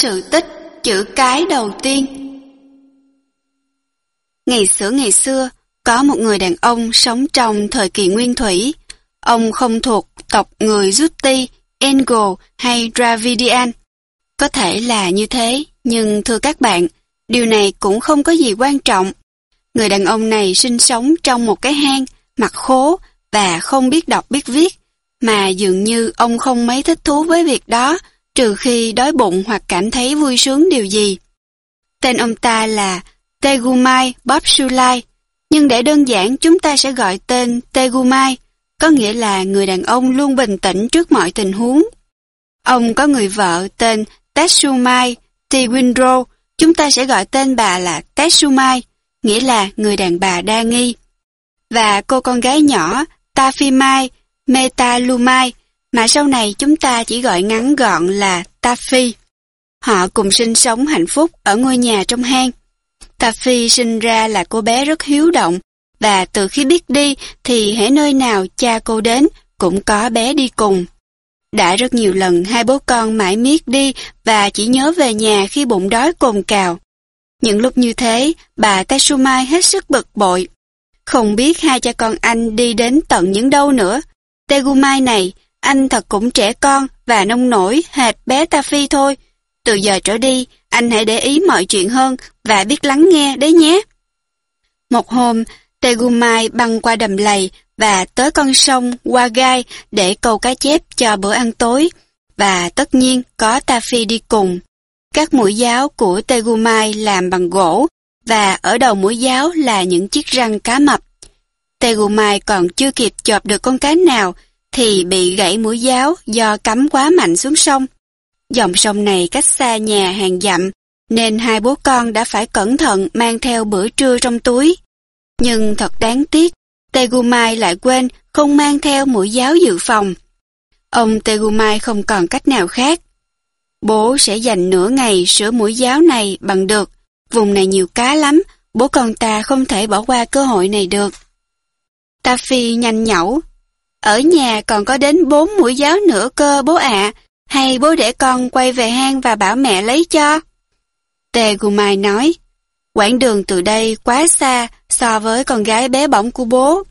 sự tích chữ cái đầu tiên. Ngày xưa ngày xưa, có một người đàn ông sống trong thời kỳ nguyên thủy. Ông không thuộc tộc người Zutti, Engel hay Dravidian. Có thể là như thế, nhưng thưa các bạn, điều này cũng không có gì quan trọng. Người đàn ông này sinh sống trong một cái hang, mặt khố và không biết đọc biết viết, mà dường như ông không mấy thích thú với việc đó, trừ khi đói bụng hoặc cảm thấy vui sướng điều gì. Tên ông ta là Tegumai Bobsulai, nhưng để đơn giản chúng ta sẽ gọi tên Tegumai, có nghĩa là người đàn ông luôn bình tĩnh trước mọi tình huống. Ông có người vợ tên Tetsumai tewindro chúng ta sẽ gọi tên bà là Tetsumai, nghĩa là người đàn bà đa nghi. Và cô con gái nhỏ Tafimai Metalumai, mà sau này chúng ta chỉ gọi ngắn gọn là Taffy. Họ cùng sinh sống hạnh phúc ở ngôi nhà trong hang. Taffy sinh ra là cô bé rất hiếu động, và từ khi biết đi thì hễ nơi nào cha cô đến cũng có bé đi cùng. Đã rất nhiều lần hai bố con mãi miết đi và chỉ nhớ về nhà khi bụng đói cồn cào. Những lúc như thế, bà Tetsumai hết sức bực bội. Không biết hai cha con anh đi đến tận những đâu nữa. Tegumai này anh thật cũng trẻ con và nông nổi hệt bé ta Phi thôi. Từ giờ trở đi, anh hãy để ý mọi chuyện hơn và biết lắng nghe đấy nhé. Một hôm, Tegumai băng qua đầm lầy và tới con sông qua gai để câu cá chép cho bữa ăn tối, và tất nhiên có ta phi đi cùng. Các mũi giáo của Tegumai làm bằng gỗ, và ở đầu mũi giáo là những chiếc răng cá mập. Tegumai còn chưa kịp chộp được con cá nào, thì bị gãy mũi giáo do cắm quá mạnh xuống sông. Dòng sông này cách xa nhà hàng dặm, nên hai bố con đã phải cẩn thận mang theo bữa trưa trong túi. Nhưng thật đáng tiếc, Tegumai lại quên không mang theo mũi giáo dự phòng. Ông Tegumai không còn cách nào khác. Bố sẽ dành nửa ngày sửa mũi giáo này bằng được. Vùng này nhiều cá lắm, bố con ta không thể bỏ qua cơ hội này được. Taffy nhanh nhẩu, ở nhà còn có đến bốn mũi giáo nữa cơ bố ạ, hay bố để con quay về hang và bảo mẹ lấy cho? Tề Gumai nói, quãng đường từ đây quá xa so với con gái bé bỏng của bố.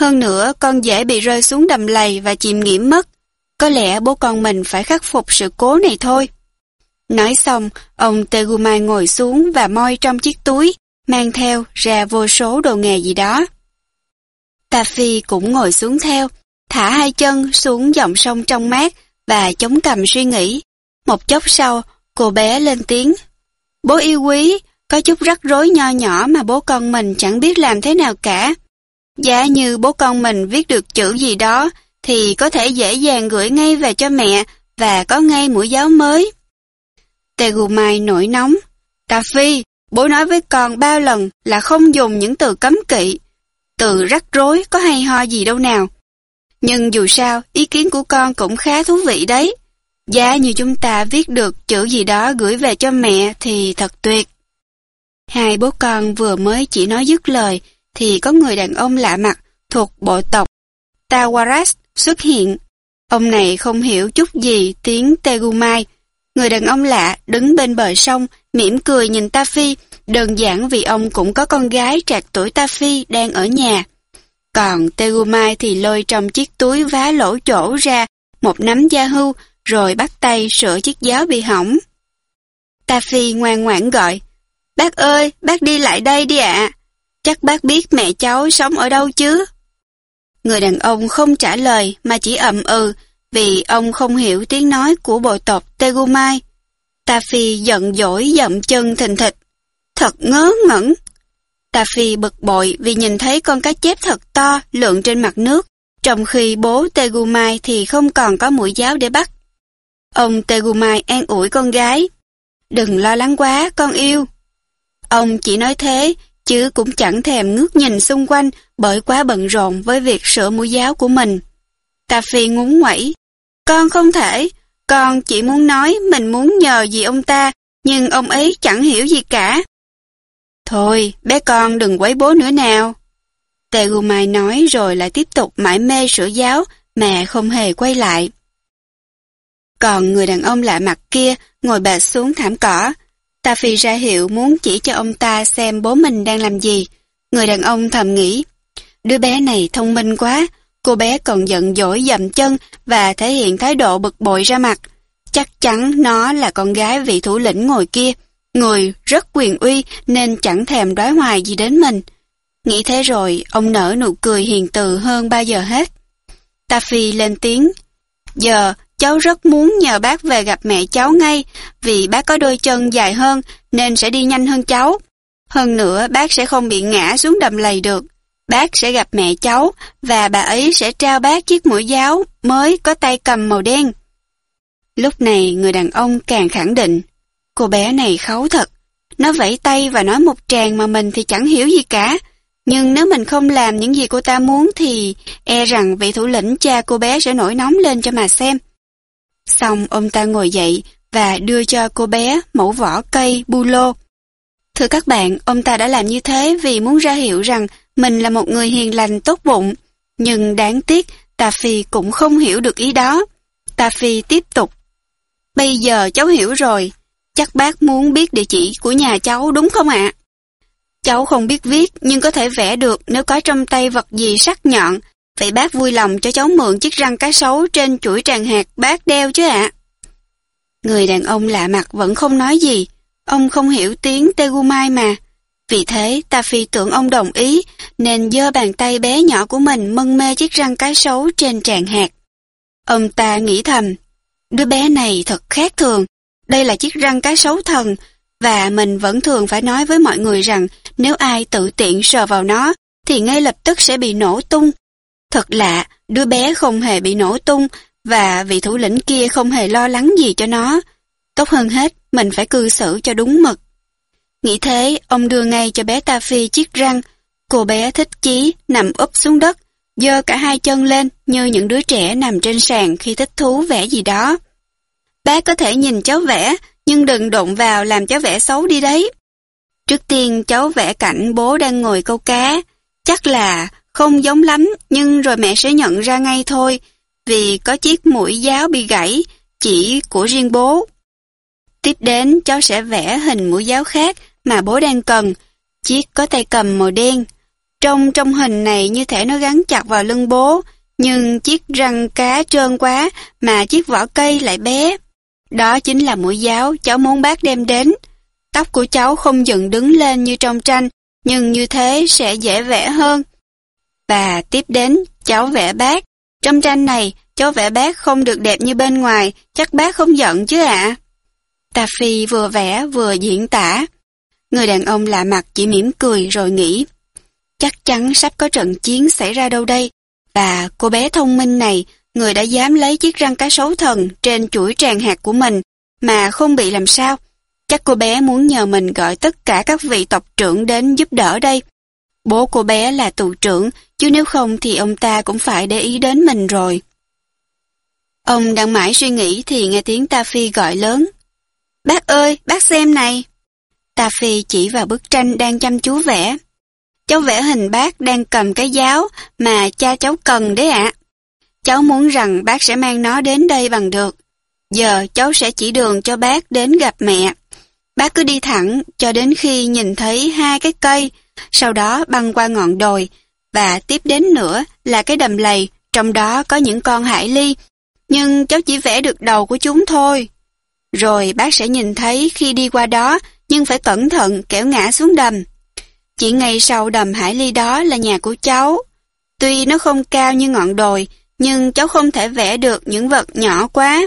Hơn nữa, con dễ bị rơi xuống đầm lầy và chìm nghiễm mất. Có lẽ bố con mình phải khắc phục sự cố này thôi. Nói xong, ông Tegumai ngồi xuống và moi trong chiếc túi, mang theo ra vô số đồ nghề gì đó. Taffy cũng ngồi xuống theo, thả hai chân xuống dòng sông trong mát và chống cầm suy nghĩ. Một chốc sau, cô bé lên tiếng. Bố yêu quý, có chút rắc rối nho nhỏ mà bố con mình chẳng biết làm thế nào cả. Giả như bố con mình viết được chữ gì đó, thì có thể dễ dàng gửi ngay về cho mẹ và có ngay mũi giáo mới. Tề Gù Mai nổi nóng. Cà Phi, bố nói với con bao lần là không dùng những từ cấm kỵ. Từ rắc rối có hay ho gì đâu nào. Nhưng dù sao, ý kiến của con cũng khá thú vị đấy. Giá như chúng ta viết được chữ gì đó gửi về cho mẹ thì thật tuyệt. Hai bố con vừa mới chỉ nói dứt lời, thì có người đàn ông lạ mặt thuộc bộ tộc Tawaras xuất hiện. Ông này không hiểu chút gì tiếng Tegumai. Người đàn ông lạ đứng bên bờ sông, mỉm cười nhìn Ta Phi, đơn giản vì ông cũng có con gái trạc tuổi Ta Phi đang ở nhà. Còn Tegumai thì lôi trong chiếc túi vá lỗ chỗ ra một nắm da hưu rồi bắt tay sửa chiếc giáo bị hỏng. Taffy ngoan ngoãn gọi, Bác ơi, bác đi lại đây đi ạ. Chắc bác biết mẹ cháu sống ở đâu chứ? Người đàn ông không trả lời mà chỉ ậm ừ vì ông không hiểu tiếng nói của bộ tộc Tegumai. Taffy giận dỗi dậm chân thình thịch. Thật ngớ ngẩn. Tà Phi bực bội vì nhìn thấy con cá chép thật to lượn trên mặt nước, trong khi bố Tegumai thì không còn có mũi giáo để bắt. Ông Tegumai an ủi con gái. Đừng lo lắng quá, con yêu. Ông chỉ nói thế, chứ cũng chẳng thèm ngước nhìn xung quanh bởi quá bận rộn với việc sửa mũi giáo của mình. Tà Phi ngúng ngoẩy. Con không thể, con chỉ muốn nói mình muốn nhờ gì ông ta, nhưng ông ấy chẳng hiểu gì cả. Thôi, bé con đừng quấy bố nữa nào. Tegumai nói rồi lại tiếp tục mãi mê sửa giáo mà không hề quay lại. Còn người đàn ông lạ mặt kia ngồi bệt xuống thảm cỏ. Taffy ra hiệu muốn chỉ cho ông ta xem bố mình đang làm gì. Người đàn ông thầm nghĩ, đứa bé này thông minh quá, cô bé còn giận dỗi dậm chân và thể hiện thái độ bực bội ra mặt. Chắc chắn nó là con gái vị thủ lĩnh ngồi kia, người rất quyền uy nên chẳng thèm đoái hoài gì đến mình. Nghĩ thế rồi, ông nở nụ cười hiền từ hơn bao giờ hết. Taffy lên tiếng, giờ cháu rất muốn nhờ bác về gặp mẹ cháu ngay, vì bác có đôi chân dài hơn nên sẽ đi nhanh hơn cháu. Hơn nữa bác sẽ không bị ngã xuống đầm lầy được. Bác sẽ gặp mẹ cháu và bà ấy sẽ trao bác chiếc mũi giáo mới có tay cầm màu đen. Lúc này người đàn ông càng khẳng định, cô bé này khấu thật. Nó vẫy tay và nói một tràng mà mình thì chẳng hiểu gì cả. Nhưng nếu mình không làm những gì cô ta muốn thì e rằng vị thủ lĩnh cha cô bé sẽ nổi nóng lên cho mà xem. Xong ông ta ngồi dậy và đưa cho cô bé mẫu vỏ cây bu lô. Thưa các bạn, ông ta đã làm như thế vì muốn ra hiệu rằng mình là một người hiền lành tốt bụng. Nhưng đáng tiếc, Tà Phi cũng không hiểu được ý đó. Tà Phi tiếp tục. Bây giờ cháu hiểu rồi. Chắc bác muốn biết địa chỉ của nhà cháu đúng không ạ? Cháu không biết viết nhưng có thể vẽ được nếu có trong tay vật gì sắc nhọn. Vậy bác vui lòng cho cháu mượn chiếc răng cá sấu trên chuỗi tràng hạt bác đeo chứ ạ? Người đàn ông lạ mặt vẫn không nói gì. Ông không hiểu tiếng Tegumai mà. Vì thế, ta phi tưởng ông đồng ý, nên giơ bàn tay bé nhỏ của mình mân mê chiếc răng cá sấu trên tràng hạt. Ông ta nghĩ thầm, đứa bé này thật khác thường, đây là chiếc răng cái xấu thần, và mình vẫn thường phải nói với mọi người rằng nếu ai tự tiện sờ vào nó, thì ngay lập tức sẽ bị nổ tung. Thật lạ, đứa bé không hề bị nổ tung, và vị thủ lĩnh kia không hề lo lắng gì cho nó. Tốt hơn hết, mình phải cư xử cho đúng mực. Nghĩ thế, ông đưa ngay cho bé Ta Phi chiếc răng. Cô bé thích chí, nằm úp xuống đất, giơ cả hai chân lên như những đứa trẻ nằm trên sàn khi thích thú vẽ gì đó. Bác có thể nhìn cháu vẽ, nhưng đừng đụng vào làm cháu vẽ xấu đi đấy. Trước tiên cháu vẽ cảnh bố đang ngồi câu cá. Chắc là không giống lắm, nhưng rồi mẹ sẽ nhận ra ngay thôi, vì có chiếc mũi giáo bị gãy, chỉ của riêng bố. Tiếp đến cháu sẽ vẽ hình mũi giáo khác mà bố đang cần, chiếc có tay cầm màu đen. Trong trong hình này như thể nó gắn chặt vào lưng bố, nhưng chiếc răng cá trơn quá mà chiếc vỏ cây lại bé. Đó chính là mũi giáo cháu muốn bác đem đến. Tóc của cháu không dựng đứng lên như trong tranh, nhưng như thế sẽ dễ vẽ hơn. Và tiếp đến, cháu vẽ bác. Trong tranh này, cháu vẽ bác không được đẹp như bên ngoài, chắc bác không giận chứ ạ. À? Tà Phi vừa vẽ vừa diễn tả. Người đàn ông lạ mặt chỉ mỉm cười rồi nghĩ. Chắc chắn sắp có trận chiến xảy ra đâu đây. Và cô bé thông minh này, người đã dám lấy chiếc răng cá sấu thần trên chuỗi tràng hạt của mình mà không bị làm sao. Chắc cô bé muốn nhờ mình gọi tất cả các vị tộc trưởng đến giúp đỡ đây. Bố cô bé là tù trưởng, chứ nếu không thì ông ta cũng phải để ý đến mình rồi. Ông đang mãi suy nghĩ thì nghe tiếng Ta Phi gọi lớn. Bác ơi, bác xem này. Ta Phi chỉ vào bức tranh đang chăm chú vẽ. Cháu vẽ hình bác đang cầm cái giáo mà cha cháu cần đấy ạ. Cháu muốn rằng bác sẽ mang nó đến đây bằng được. Giờ cháu sẽ chỉ đường cho bác đến gặp mẹ. Bác cứ đi thẳng cho đến khi nhìn thấy hai cái cây, sau đó băng qua ngọn đồi, và tiếp đến nữa là cái đầm lầy, trong đó có những con hải ly. Nhưng cháu chỉ vẽ được đầu của chúng thôi. Rồi bác sẽ nhìn thấy khi đi qua đó, nhưng phải cẩn thận kẻo ngã xuống đầm. Chỉ ngay sau đầm hải ly đó là nhà của cháu. Tuy nó không cao như ngọn đồi, nhưng cháu không thể vẽ được những vật nhỏ quá.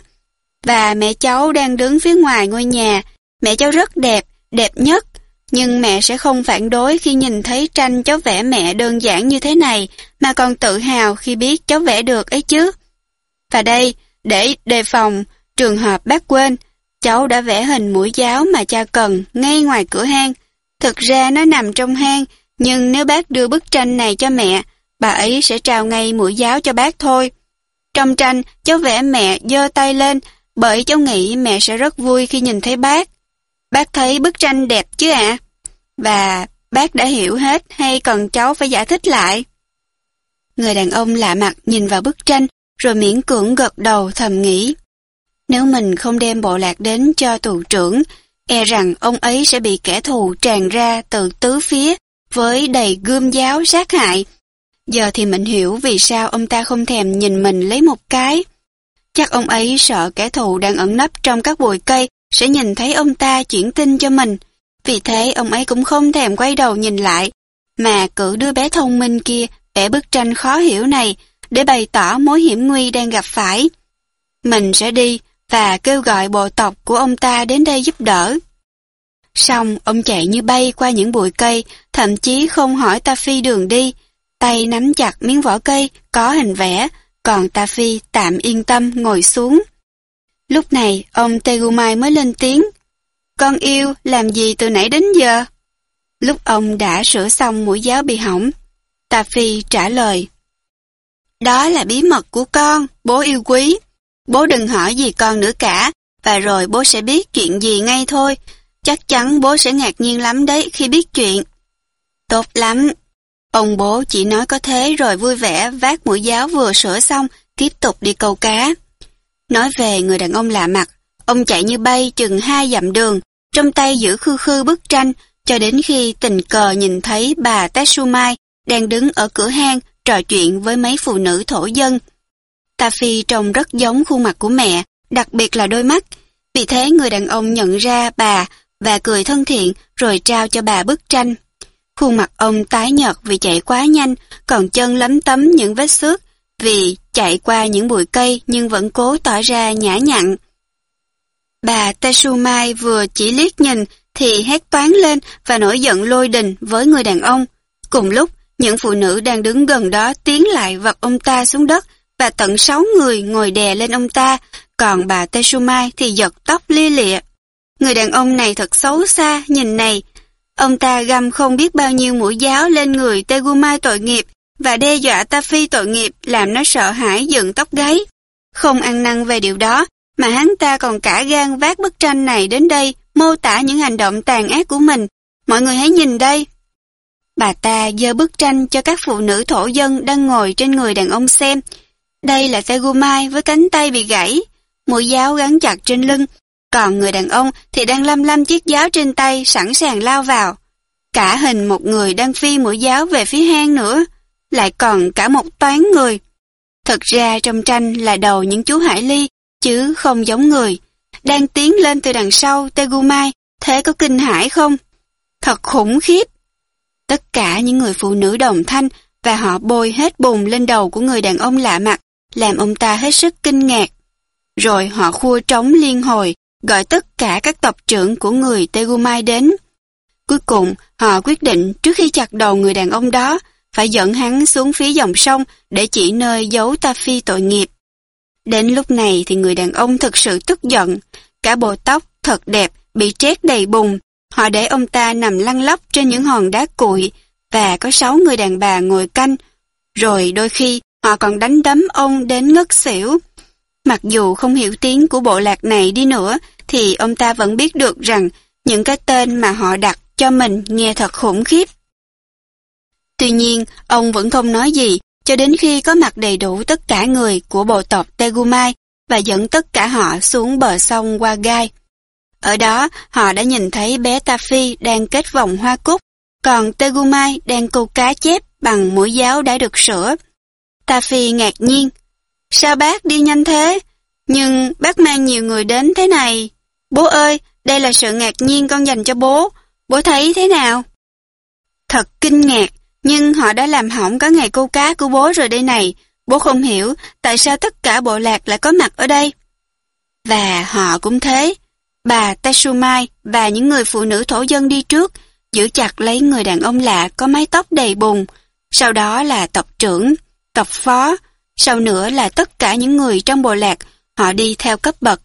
Và mẹ cháu đang đứng phía ngoài ngôi nhà. Mẹ cháu rất đẹp, đẹp nhất. Nhưng mẹ sẽ không phản đối khi nhìn thấy tranh cháu vẽ mẹ đơn giản như thế này, mà còn tự hào khi biết cháu vẽ được ấy chứ. Và đây, để đề phòng, trường hợp bác quên, Cháu đã vẽ hình mũi giáo mà cha cần ngay ngoài cửa hang. Thực ra nó nằm trong hang, nhưng nếu bác đưa bức tranh này cho mẹ, bà ấy sẽ trao ngay mũi giáo cho bác thôi. Trong tranh, cháu vẽ mẹ giơ tay lên, bởi cháu nghĩ mẹ sẽ rất vui khi nhìn thấy bác. Bác thấy bức tranh đẹp chứ ạ? Và bác đã hiểu hết hay cần cháu phải giải thích lại? Người đàn ông lạ mặt nhìn vào bức tranh, rồi miễn cưỡng gật đầu thầm nghĩ. Nếu mình không đem bộ lạc đến cho tù trưởng, e rằng ông ấy sẽ bị kẻ thù tràn ra từ tứ phía với đầy gươm giáo sát hại. Giờ thì mình hiểu vì sao ông ta không thèm nhìn mình lấy một cái. Chắc ông ấy sợ kẻ thù đang ẩn nấp trong các bụi cây sẽ nhìn thấy ông ta chuyển tin cho mình. Vì thế ông ấy cũng không thèm quay đầu nhìn lại, mà cử đứa bé thông minh kia vẽ bức tranh khó hiểu này để bày tỏ mối hiểm nguy đang gặp phải. Mình sẽ đi và kêu gọi bộ tộc của ông ta đến đây giúp đỡ. Xong, ông chạy như bay qua những bụi cây, thậm chí không hỏi Ta Phi đường đi, tay nắm chặt miếng vỏ cây có hình vẽ, còn Ta Phi tạm yên tâm ngồi xuống. Lúc này, ông Tegumai mới lên tiếng, Con yêu, làm gì từ nãy đến giờ? Lúc ông đã sửa xong mũi giáo bị hỏng, Ta Phi trả lời, Đó là bí mật của con, bố yêu quý. Bố đừng hỏi gì con nữa cả, và rồi bố sẽ biết chuyện gì ngay thôi. Chắc chắn bố sẽ ngạc nhiên lắm đấy khi biết chuyện. Tốt lắm. Ông bố chỉ nói có thế rồi vui vẻ vác mũi giáo vừa sửa xong, tiếp tục đi câu cá. Nói về người đàn ông lạ mặt, ông chạy như bay chừng hai dặm đường, trong tay giữ khư khư bức tranh, cho đến khi tình cờ nhìn thấy bà Tetsumai đang đứng ở cửa hang trò chuyện với mấy phụ nữ thổ dân. Taffy trông rất giống khuôn mặt của mẹ, đặc biệt là đôi mắt. Vì thế người đàn ông nhận ra bà và cười thân thiện rồi trao cho bà bức tranh. Khuôn mặt ông tái nhợt vì chạy quá nhanh, còn chân lấm tấm những vết xước vì chạy qua những bụi cây nhưng vẫn cố tỏ ra nhã nhặn. Bà Tetsumai vừa chỉ liếc nhìn thì hét toán lên và nổi giận lôi đình với người đàn ông. Cùng lúc, những phụ nữ đang đứng gần đó tiến lại vật ông ta xuống đất và tận sáu người ngồi đè lên ông ta, còn bà Tetsumai thì giật tóc lia lịa. Người đàn ông này thật xấu xa, nhìn này. Ông ta găm không biết bao nhiêu mũi giáo lên người Tegumai tội nghiệp và đe dọa Ta Phi tội nghiệp làm nó sợ hãi dựng tóc gáy. Không ăn năn về điều đó, mà hắn ta còn cả gan vác bức tranh này đến đây mô tả những hành động tàn ác của mình. Mọi người hãy nhìn đây. Bà ta giơ bức tranh cho các phụ nữ thổ dân đang ngồi trên người đàn ông xem. Đây là Tegumai với cánh tay bị gãy, mũi giáo gắn chặt trên lưng, còn người đàn ông thì đang lăm lăm chiếc giáo trên tay sẵn sàng lao vào. Cả hình một người đang phi mũi giáo về phía hang nữa, lại còn cả một toán người. Thật ra trong tranh là đầu những chú hải ly, chứ không giống người. Đang tiến lên từ đằng sau Tegumai, thế có kinh hãi không? Thật khủng khiếp. Tất cả những người phụ nữ đồng thanh và họ bôi hết bùn lên đầu của người đàn ông lạ mặt, làm ông ta hết sức kinh ngạc. Rồi họ khua trống liên hồi, gọi tất cả các tộc trưởng của người Tegumai đến. Cuối cùng, họ quyết định trước khi chặt đầu người đàn ông đó, phải dẫn hắn xuống phía dòng sông để chỉ nơi giấu ta phi tội nghiệp. Đến lúc này thì người đàn ông thực sự tức giận, cả bộ tóc thật đẹp bị trét đầy bùn. Họ để ông ta nằm lăn lóc trên những hòn đá cuội và có sáu người đàn bà ngồi canh. Rồi đôi khi họ còn đánh đấm ông đến ngất xỉu. Mặc dù không hiểu tiếng của bộ lạc này đi nữa, thì ông ta vẫn biết được rằng những cái tên mà họ đặt cho mình nghe thật khủng khiếp. Tuy nhiên, ông vẫn không nói gì, cho đến khi có mặt đầy đủ tất cả người của bộ tộc Tegumai và dẫn tất cả họ xuống bờ sông qua gai. Ở đó, họ đã nhìn thấy bé Taffy đang kết vòng hoa cúc, còn Tegumai đang câu cá chép bằng mũi giáo đã được sửa. Taffy ngạc nhiên, Sao bác đi nhanh thế? Nhưng bác mang nhiều người đến thế này. Bố ơi, đây là sự ngạc nhiên con dành cho bố. Bố thấy thế nào? Thật kinh ngạc, nhưng họ đã làm hỏng cả ngày câu cá của bố rồi đây này. Bố không hiểu tại sao tất cả bộ lạc lại có mặt ở đây. Và họ cũng thế. Bà Teshumai và những người phụ nữ thổ dân đi trước giữ chặt lấy người đàn ông lạ có mái tóc đầy bùn. Sau đó là tộc trưởng, tộc phó, sau nữa là tất cả những người trong bộ lạc, họ đi theo cấp bậc.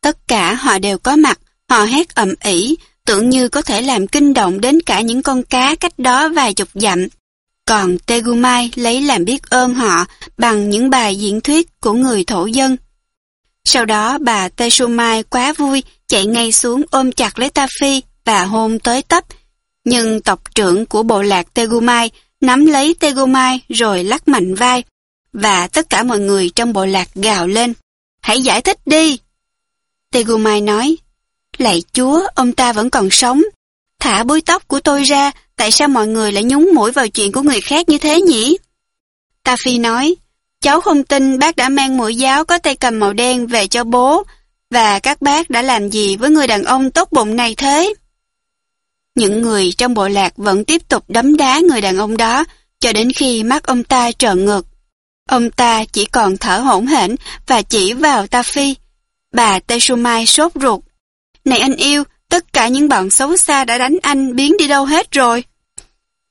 Tất cả họ đều có mặt, họ hét ầm ĩ, tưởng như có thể làm kinh động đến cả những con cá cách đó vài chục dặm. Còn Tegumai lấy làm biết ơn họ bằng những bài diễn thuyết của người thổ dân. Sau đó bà tesumai quá vui, chạy ngay xuống ôm chặt lấy ta phi và hôn tới tấp. Nhưng tộc trưởng của bộ lạc Tegumai nắm lấy Tegumai rồi lắc mạnh vai, và tất cả mọi người trong bộ lạc gào lên. Hãy giải thích đi, Tegumai nói, Lạy chúa, ông ta vẫn còn sống. Thả búi tóc của tôi ra, tại sao mọi người lại nhúng mũi vào chuyện của người khác như thế nhỉ? Taffy nói, cháu không tin bác đã mang mũi giáo có tay cầm màu đen về cho bố, và các bác đã làm gì với người đàn ông tốt bụng này thế? Những người trong bộ lạc vẫn tiếp tục đấm đá người đàn ông đó, cho đến khi mắt ông ta trợn ngực. Ông ta chỉ còn thở hổn hển và chỉ vào Taffy. Bà Teshumai sốt ruột. Này anh yêu, tất cả những bọn xấu xa đã đánh anh biến đi đâu hết rồi.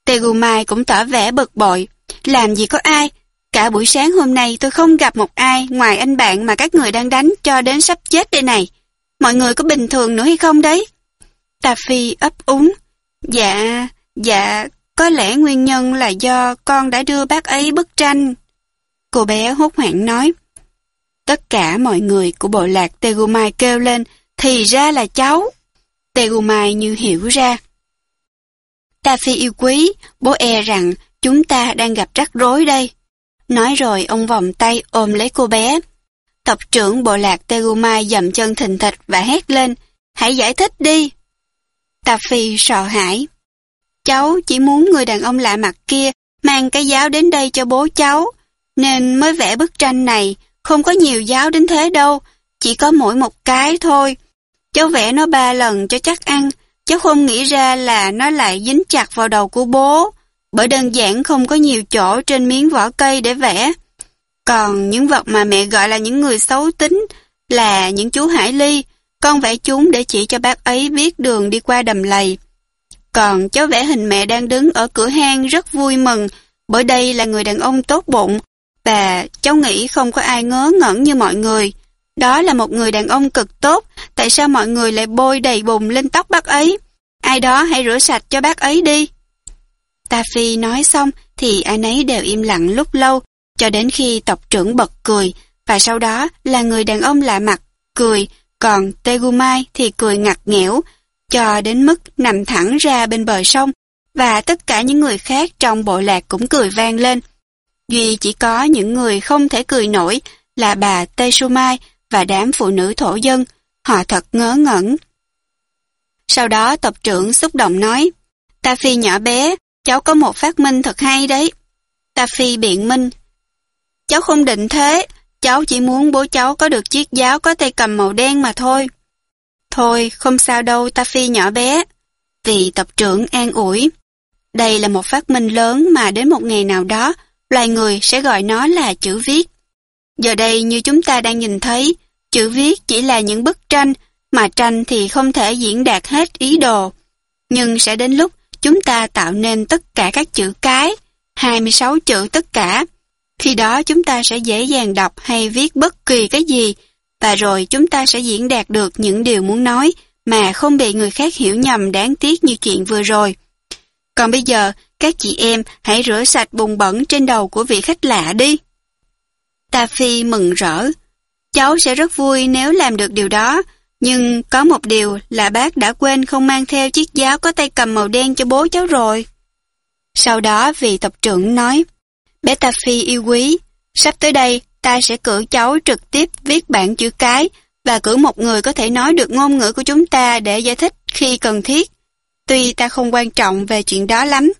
Tegumai cũng tỏ vẻ bực bội. Làm gì có ai? Cả buổi sáng hôm nay tôi không gặp một ai ngoài anh bạn mà các người đang đánh cho đến sắp chết đây này. Mọi người có bình thường nữa hay không đấy? Ta Phi ấp úng. Dạ, dạ, có lẽ nguyên nhân là do con đã đưa bác ấy bức tranh. Cô bé hốt hoảng nói. Tất cả mọi người của bộ lạc Tegumai kêu lên, thì ra là cháu. Tegumai như hiểu ra. Ta phi yêu quý, bố e rằng chúng ta đang gặp rắc rối đây. Nói rồi ông vòng tay ôm lấy cô bé. Tộc trưởng bộ lạc Tegumai dậm chân thình thịch và hét lên, hãy giải thích đi. Ta phi sợ hãi. Cháu chỉ muốn người đàn ông lạ mặt kia mang cái giáo đến đây cho bố cháu, nên mới vẽ bức tranh này, không có nhiều giáo đến thế đâu, chỉ có mỗi một cái thôi. Cháu vẽ nó ba lần cho chắc ăn, cháu không nghĩ ra là nó lại dính chặt vào đầu của bố, bởi đơn giản không có nhiều chỗ trên miếng vỏ cây để vẽ. Còn những vật mà mẹ gọi là những người xấu tính là những chú hải ly, con vẽ chúng để chỉ cho bác ấy biết đường đi qua đầm lầy. Còn cháu vẽ hình mẹ đang đứng ở cửa hang rất vui mừng, bởi đây là người đàn ông tốt bụng, và cháu nghĩ không có ai ngớ ngẩn như mọi người. Đó là một người đàn ông cực tốt, tại sao mọi người lại bôi đầy bùn lên tóc bác ấy? Ai đó hãy rửa sạch cho bác ấy đi. Ta Phi nói xong thì ai nấy đều im lặng lúc lâu, cho đến khi tộc trưởng bật cười, và sau đó là người đàn ông lạ mặt, cười, còn Tegumai thì cười ngặt nghẽo, cho đến mức nằm thẳng ra bên bờ sông, và tất cả những người khác trong bộ lạc cũng cười vang lên. Duy chỉ có những người không thể cười nổi là bà Teshumai và đám phụ nữ thổ dân, họ thật ngớ ngẩn. Sau đó tộc trưởng xúc động nói, Ta Phi nhỏ bé, cháu có một phát minh thật hay đấy. Ta Phi biện minh, cháu không định thế, cháu chỉ muốn bố cháu có được chiếc giáo có tay cầm màu đen mà thôi. Thôi, không sao đâu Ta Phi nhỏ bé, vì tộc trưởng an ủi. Đây là một phát minh lớn mà đến một ngày nào đó, loài người sẽ gọi nó là chữ viết. Giờ đây như chúng ta đang nhìn thấy, chữ viết chỉ là những bức tranh, mà tranh thì không thể diễn đạt hết ý đồ. Nhưng sẽ đến lúc chúng ta tạo nên tất cả các chữ cái, 26 chữ tất cả. Khi đó chúng ta sẽ dễ dàng đọc hay viết bất kỳ cái gì, và rồi chúng ta sẽ diễn đạt được những điều muốn nói mà không bị người khác hiểu nhầm đáng tiếc như chuyện vừa rồi. Còn bây giờ, các chị em hãy rửa sạch bùn bẩn trên đầu của vị khách lạ đi. Ta Phi mừng rỡ. Cháu sẽ rất vui nếu làm được điều đó, nhưng có một điều là bác đã quên không mang theo chiếc giáo có tay cầm màu đen cho bố cháu rồi. Sau đó vị tộc trưởng nói, bé Ta Phi yêu quý, sắp tới đây ta sẽ cử cháu trực tiếp viết bản chữ cái và cử một người có thể nói được ngôn ngữ của chúng ta để giải thích khi cần thiết. Tuy ta không quan trọng về chuyện đó lắm,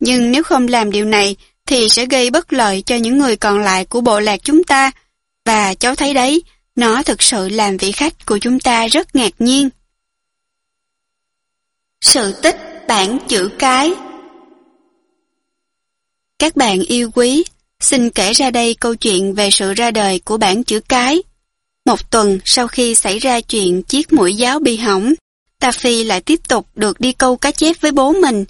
nhưng nếu không làm điều này thì sẽ gây bất lợi cho những người còn lại của bộ lạc chúng ta. Và cháu thấy đấy, nó thực sự làm vị khách của chúng ta rất ngạc nhiên. Sự tích bản chữ cái Các bạn yêu quý, xin kể ra đây câu chuyện về sự ra đời của bản chữ cái. Một tuần sau khi xảy ra chuyện chiếc mũi giáo bị hỏng, Taffy lại tiếp tục được đi câu cá chép với bố mình.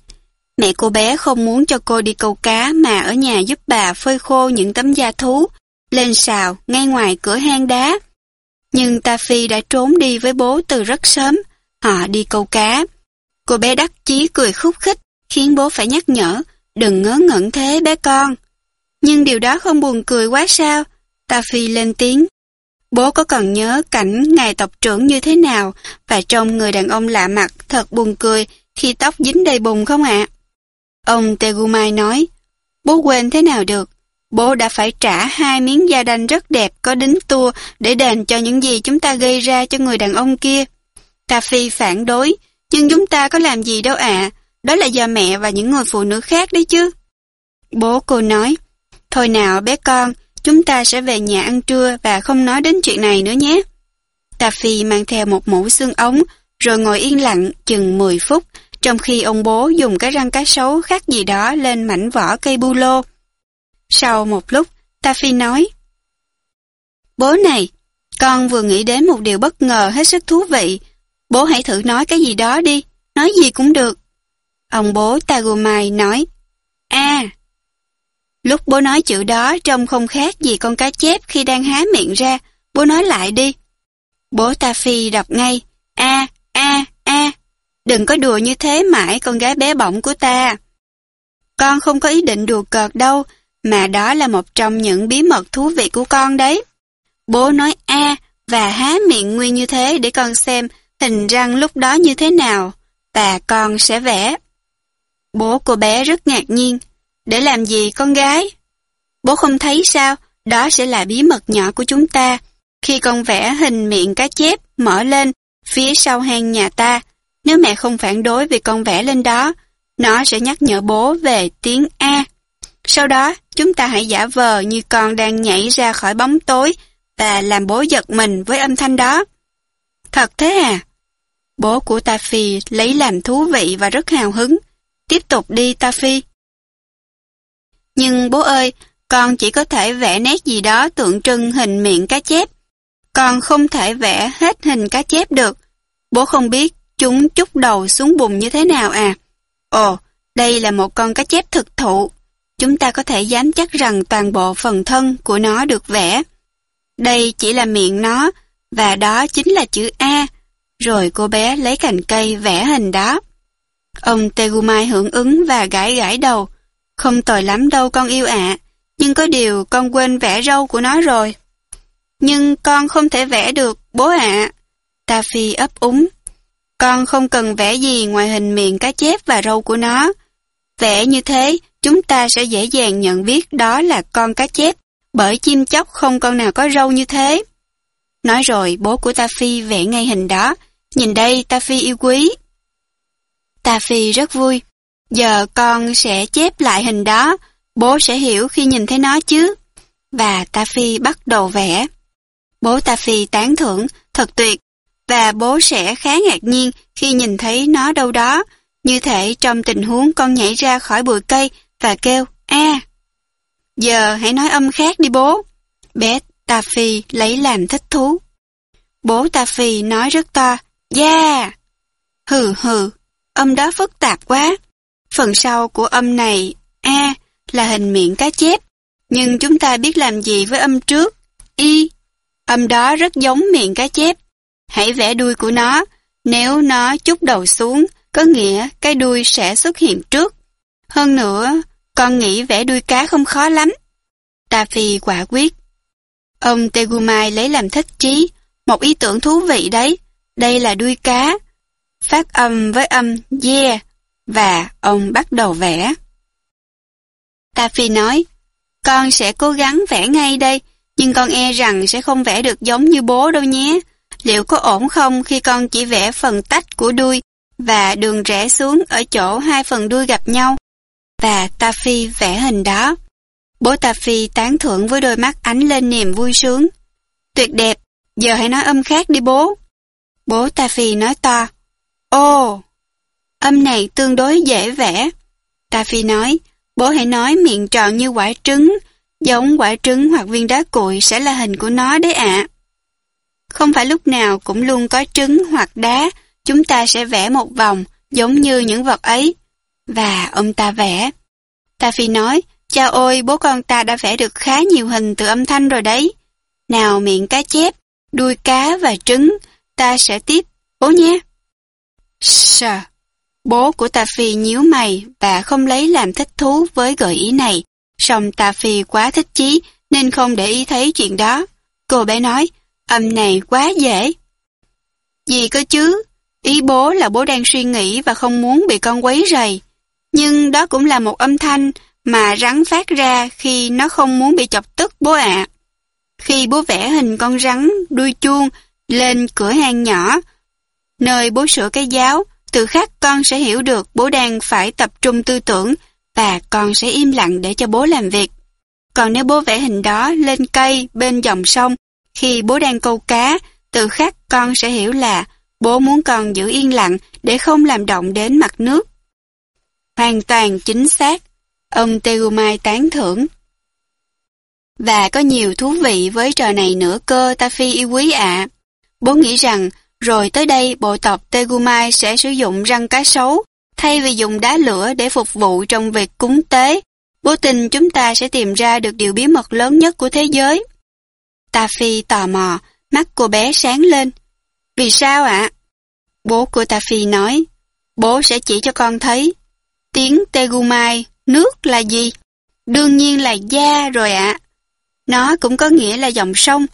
Mẹ cô bé không muốn cho cô đi câu cá mà ở nhà giúp bà phơi khô những tấm da thú, lên xào ngay ngoài cửa hang đá. Nhưng Taffy đã trốn đi với bố từ rất sớm, họ đi câu cá. Cô bé đắc chí cười khúc khích, khiến bố phải nhắc nhở, đừng ngớ ngẩn thế bé con. Nhưng điều đó không buồn cười quá sao? Taffy lên tiếng. Bố có còn nhớ cảnh ngài tộc trưởng như thế nào và trông người đàn ông lạ mặt thật buồn cười khi tóc dính đầy bùn không ạ? Ông Tegumai nói, bố quên thế nào được, Bố đã phải trả hai miếng da đanh rất đẹp có đính tua để đền cho những gì chúng ta gây ra cho người đàn ông kia. Taffy phản đối, nhưng chúng ta có làm gì đâu ạ, đó là do mẹ và những người phụ nữ khác đấy chứ. Bố cô nói, thôi nào bé con, chúng ta sẽ về nhà ăn trưa và không nói đến chuyện này nữa nhé. Taffy mang theo một mũ xương ống, rồi ngồi yên lặng chừng 10 phút, trong khi ông bố dùng cái răng cá sấu khác gì đó lên mảnh vỏ cây bu lô. Sau một lúc, Taffy nói, Bố này, con vừa nghĩ đến một điều bất ngờ hết sức thú vị. Bố hãy thử nói cái gì đó đi, nói gì cũng được. Ông bố Tagumai nói, a Lúc bố nói chữ đó trông không khác gì con cá chép khi đang há miệng ra, bố nói lại đi. Bố Taffy đọc ngay, a a Đừng có đùa như thế mãi con gái bé bỏng của ta. Con không có ý định đùa cợt đâu, mà đó là một trong những bí mật thú vị của con đấy. Bố nói A và há miệng nguyên như thế để con xem hình răng lúc đó như thế nào, và con sẽ vẽ. Bố của bé rất ngạc nhiên. Để làm gì con gái? Bố không thấy sao, đó sẽ là bí mật nhỏ của chúng ta. Khi con vẽ hình miệng cá chép mở lên phía sau hang nhà ta, nếu mẹ không phản đối vì con vẽ lên đó, nó sẽ nhắc nhở bố về tiếng A. Sau đó, chúng ta hãy giả vờ như con đang nhảy ra khỏi bóng tối và làm bố giật mình với âm thanh đó. Thật thế à? Bố của Taffy lấy làm thú vị và rất hào hứng. Tiếp tục đi Taffy. Nhưng bố ơi, con chỉ có thể vẽ nét gì đó tượng trưng hình miệng cá chép. Con không thể vẽ hết hình cá chép được. Bố không biết chúng chút đầu xuống bùn như thế nào à. Ồ, đây là một con cá chép thực thụ chúng ta có thể dám chắc rằng toàn bộ phần thân của nó được vẽ. Đây chỉ là miệng nó, và đó chính là chữ A. Rồi cô bé lấy cành cây vẽ hình đó. Ông Tegumai hưởng ứng và gãi gãi đầu. Không tồi lắm đâu con yêu ạ, nhưng có điều con quên vẽ râu của nó rồi. Nhưng con không thể vẽ được, bố ạ. À. Taffy ấp úng. Con không cần vẽ gì ngoài hình miệng cá chép và râu của nó. Vẽ như thế chúng ta sẽ dễ dàng nhận biết đó là con cá chép, bởi chim chóc không con nào có râu như thế. Nói rồi, bố của ta phi vẽ ngay hình đó. Nhìn đây, ta phi yêu quý. ta phi rất vui. Giờ con sẽ chép lại hình đó, bố sẽ hiểu khi nhìn thấy nó chứ. Và ta phi bắt đầu vẽ. Bố ta phi tán thưởng, thật tuyệt, và bố sẽ khá ngạc nhiên khi nhìn thấy nó đâu đó, như thể trong tình huống con nhảy ra khỏi bụi cây và kêu a. giờ hãy nói âm khác đi bố. Bé Taffy lấy làm thích thú. Bố Taffy nói rất to, yeah. Hừ hừ, âm đó phức tạp quá. Phần sau của âm này, a, là hình miệng cá chép. Nhưng chúng ta biết làm gì với âm trước, y. Âm đó rất giống miệng cá chép. Hãy vẽ đuôi của nó. Nếu nó chút đầu xuống, có nghĩa cái đuôi sẽ xuất hiện trước. Hơn nữa, con nghĩ vẽ đuôi cá không khó lắm. Ta Phi quả quyết. Ông Tegumai lấy làm thích trí, một ý tưởng thú vị đấy. Đây là đuôi cá. Phát âm với âm yeah, và ông bắt đầu vẽ. Ta Phi nói, con sẽ cố gắng vẽ ngay đây, nhưng con e rằng sẽ không vẽ được giống như bố đâu nhé. Liệu có ổn không khi con chỉ vẽ phần tách của đuôi và đường rẽ xuống ở chỗ hai phần đuôi gặp nhau? và Taffy vẽ hình đó. Bố Taffy tán thưởng với đôi mắt ánh lên niềm vui sướng. Tuyệt đẹp, giờ hãy nói âm khác đi bố. Bố Taffy nói to. ô âm này tương đối dễ vẽ. Taffy nói, bố hãy nói miệng tròn như quả trứng, giống quả trứng hoặc viên đá cuội sẽ là hình của nó đấy ạ. Không phải lúc nào cũng luôn có trứng hoặc đá, chúng ta sẽ vẽ một vòng giống như những vật ấy. Và ông ta vẽ. Ta Phi nói, cha ôi bố con ta đã vẽ được khá nhiều hình từ âm thanh rồi đấy. Nào miệng cá chép, đuôi cá và trứng, ta sẽ tiếp, bố nhé. Sờ. Bố của Ta Phi nhíu mày và không lấy làm thích thú với gợi ý này. Song Ta Phi quá thích chí nên không để ý thấy chuyện đó. Cô bé nói, âm này quá dễ. Gì cơ chứ? Ý bố là bố đang suy nghĩ và không muốn bị con quấy rầy. Nhưng đó cũng là một âm thanh mà rắn phát ra khi nó không muốn bị chọc tức bố ạ. Khi bố vẽ hình con rắn đuôi chuông lên cửa hàng nhỏ, nơi bố sửa cái giáo, từ khác con sẽ hiểu được bố đang phải tập trung tư tưởng và con sẽ im lặng để cho bố làm việc. Còn nếu bố vẽ hình đó lên cây bên dòng sông, khi bố đang câu cá, từ khắc con sẽ hiểu là bố muốn con giữ yên lặng để không làm động đến mặt nước. Hoàn toàn chính xác, ông Tegumai tán thưởng. Và có nhiều thú vị với trò này nữa cơ ta phi yêu quý ạ. Bố nghĩ rằng rồi tới đây bộ tộc Tegumai sẽ sử dụng răng cá sấu thay vì dùng đá lửa để phục vụ trong việc cúng tế. Bố tin chúng ta sẽ tìm ra được điều bí mật lớn nhất của thế giới. Ta Phi tò mò, mắt cô bé sáng lên. Vì sao ạ? Bố của Ta Phi nói, bố sẽ chỉ cho con thấy. Tiếng Tegumai, nước là gì? Đương nhiên là da rồi ạ. Nó cũng có nghĩa là dòng sông.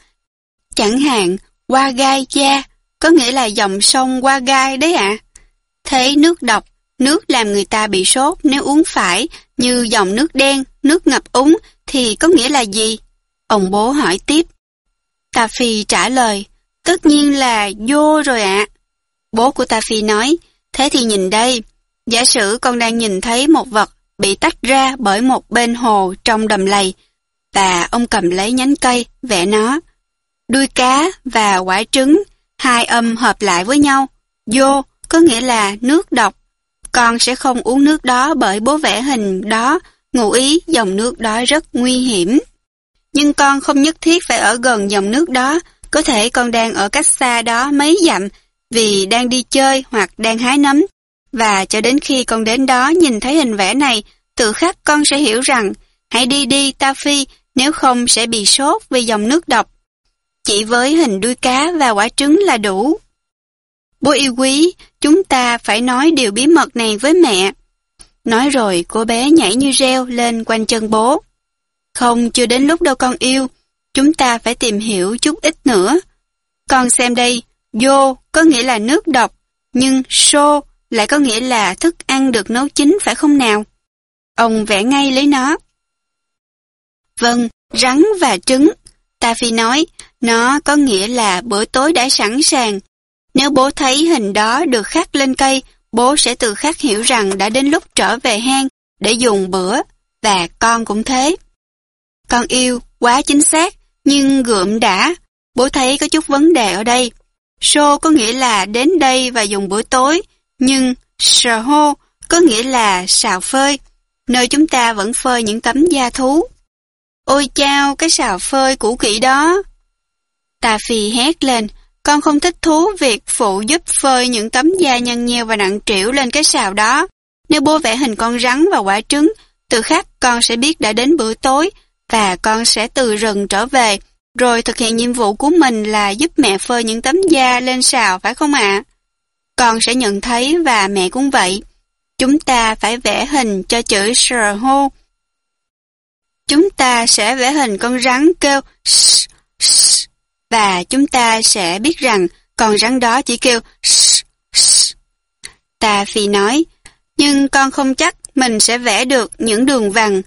Chẳng hạn, qua gai da, có nghĩa là dòng sông qua gai đấy ạ. Thế nước độc, nước làm người ta bị sốt nếu uống phải, như dòng nước đen, nước ngập úng, thì có nghĩa là gì? Ông bố hỏi tiếp. Tà Phi trả lời, tất nhiên là vô rồi ạ. Bố của Tà Phi nói, thế thì nhìn đây, giả sử con đang nhìn thấy một vật bị tách ra bởi một bên hồ trong đầm lầy, và ông cầm lấy nhánh cây, vẽ nó. Đuôi cá và quả trứng, hai âm hợp lại với nhau. Vô có nghĩa là nước độc. Con sẽ không uống nước đó bởi bố vẽ hình đó, ngụ ý dòng nước đó rất nguy hiểm. Nhưng con không nhất thiết phải ở gần dòng nước đó, có thể con đang ở cách xa đó mấy dặm vì đang đi chơi hoặc đang hái nấm. Và cho đến khi con đến đó nhìn thấy hình vẽ này, tự khắc con sẽ hiểu rằng hãy đi đi ta phi nếu không sẽ bị sốt vì dòng nước độc. Chỉ với hình đuôi cá và quả trứng là đủ. Bố yêu quý, chúng ta phải nói điều bí mật này với mẹ. Nói rồi cô bé nhảy như reo lên quanh chân bố. Không, chưa đến lúc đâu con yêu. Chúng ta phải tìm hiểu chút ít nữa. Con xem đây, vô có nghĩa là nước độc, nhưng so lại có nghĩa là thức ăn được nấu chín phải không nào? Ông vẽ ngay lấy nó. Vâng, rắn và trứng. Ta Phi nói, nó có nghĩa là bữa tối đã sẵn sàng. Nếu bố thấy hình đó được khắc lên cây, bố sẽ tự khắc hiểu rằng đã đến lúc trở về hang để dùng bữa, và con cũng thế. Con yêu, quá chính xác, nhưng gượm đã. Bố thấy có chút vấn đề ở đây. Sô có nghĩa là đến đây và dùng bữa tối, nhưng sờ hô có nghĩa là xào phơi, nơi chúng ta vẫn phơi những tấm da thú. Ôi chao, cái xào phơi cũ kỹ đó. Tà phì hét lên, con không thích thú việc phụ giúp phơi những tấm da nhăn nheo và nặng trĩu lên cái xào đó. Nếu bố vẽ hình con rắn và quả trứng, từ khắc con sẽ biết đã đến bữa tối và con sẽ từ rừng trở về, rồi thực hiện nhiệm vụ của mình là giúp mẹ phơi những tấm da lên xào phải không ạ? Con sẽ nhận thấy và mẹ cũng vậy. Chúng ta phải vẽ hình cho chữ sờ hô. Chúng ta sẽ vẽ hình con rắn kêu sh, sh, và chúng ta sẽ biết rằng con rắn đó chỉ kêu sh, sh. Ta phi nói, nhưng con không chắc mình sẽ vẽ được những đường vằn.